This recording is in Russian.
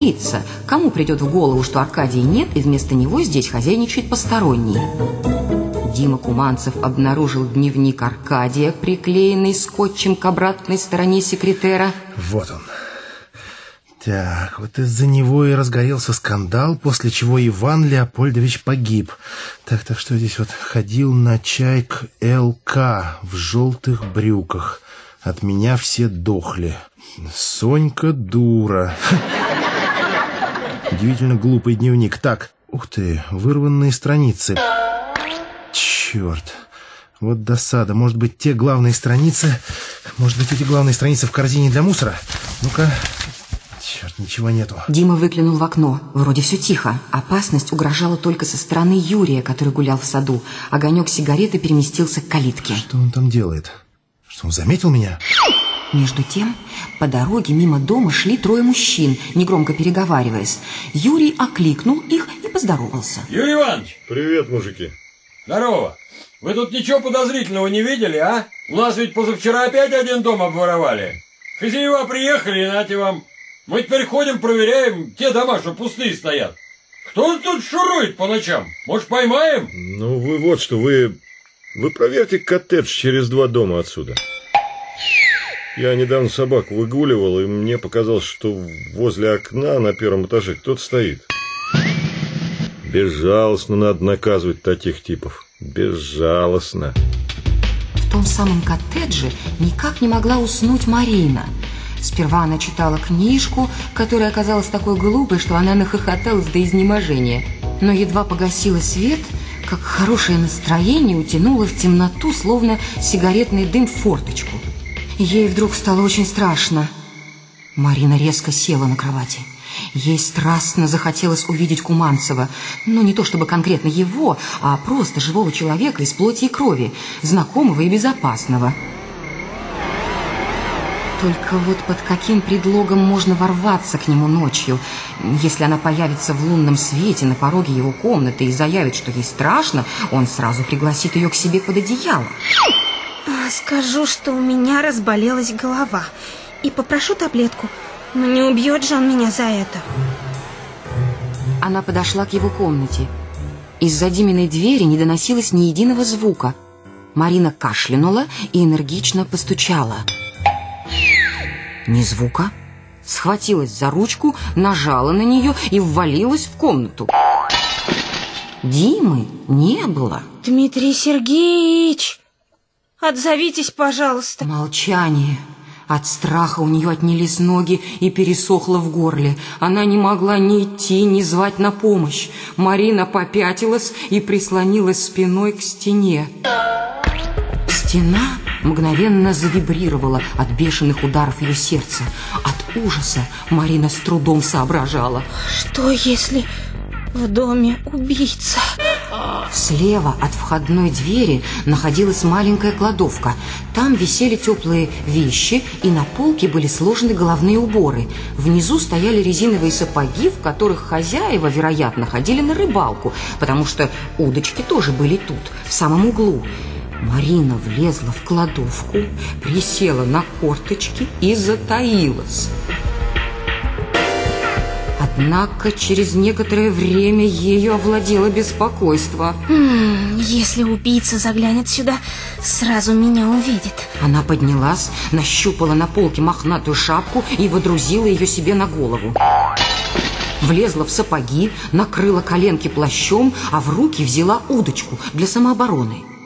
боится. Кому придет в голову, что Аркадия нет, и вместо него здесь хозяйничает посторонний? Дима Куманцев обнаружил дневник Аркадия, приклеенный скотчем к обратной стороне секретера. Вот он. Так, вот из-за него и разгорелся скандал, после чего Иван Леопольдович погиб. Так, так что здесь вот ходил на чай к ЛК в желтых брюках. От меня все дохли. Сонька дура. Удивительно глупый дневник. Так, ух ты, вырванные страницы. Черт. Вот досада. Может быть, те главные страницы... Может быть, эти главные страницы в корзине для мусора? Ну-ка. Черт, ничего нету. Дима выглянул в окно. Вроде все тихо. Опасность угрожала только со стороны Юрия, который гулял в саду. Огонек сигареты переместился к калитке. Что он там делает? Что, он заметил меня? Между тем, по дороге мимо дома шли трое мужчин, негромко переговариваясь. Юрий окликнул их и поздоровался. Юрий Иванович! Привет, мужики. Здорово! Вы тут ничего подозрительного не видели, а? У нас ведь позавчера опять один дом обворовали. Хозяева приехали, и нате вам. Мы теперь ходим, проверяем те дома, что пустые стоят. Кто тут шурует по ночам? Может, поймаем? Ну, вы вот что, вы... Вы проверьте коттедж через два дома отсюда. Я недавно собаку выгуливал, и мне показалось, что возле окна на первом этаже кто-то стоит. Безжалостно надо наказывать таких типов. Безжалостно. В том самом коттедже никак не могла уснуть Марина. Сперва она читала книжку, которая оказалась такой глупой, что она нахохоталась до изнеможения. Но едва погасила свет, как хорошее настроение утянуло в темноту, словно сигаретный дым в форточку. Ей вдруг стало очень страшно. Марина резко села на кровати. Ей страстно захотелось увидеть Куманцева. Ну, не то чтобы конкретно его, а просто живого человека из плоти и крови, знакомого и безопасного. Только вот под каким предлогом можно ворваться к нему ночью, если она появится в лунном свете на пороге его комнаты и заявит, что ей страшно, он сразу пригласит ее к себе под одеяло. Скажу, что у меня разболелась голова и попрошу таблетку, но не убьет же он меня за это. Она подошла к его комнате. Из-за Диминой двери не доносилось ни единого звука. Марина кашлянула и энергично постучала. Ни звука. Схватилась за ручку, нажала на нее и ввалилась в комнату. Димы не было. Дмитрий Сергеевич, отзовитесь, пожалуйста. Молчание. От страха у нее отнялись ноги и пересохло в горле. Она не могла ни идти, ни звать на помощь. Марина попятилась и прислонилась спиной к стене. Стена мгновенно завибрировала от бешеных ударов ее сердца. От ужаса Марина с трудом соображала. Что если в доме убийца? Слева от входной двери находилась маленькая кладовка. Там висели теплые вещи, и на полке были сложены головные уборы. Внизу стояли резиновые сапоги, в которых хозяева, вероятно, ходили на рыбалку, потому что удочки тоже были тут, в самом углу. Марина влезла в кладовку, присела на корточки и затаилась. Однако через некоторое время ею овладело беспокойство. М -м, если убийца заглянет сюда, сразу меня увидит. Она поднялась, нащупала на полке мохнатую шапку и водрузила ее себе на голову. Влезла в сапоги, накрыла коленки плащом, а в руки взяла удочку для самообороны.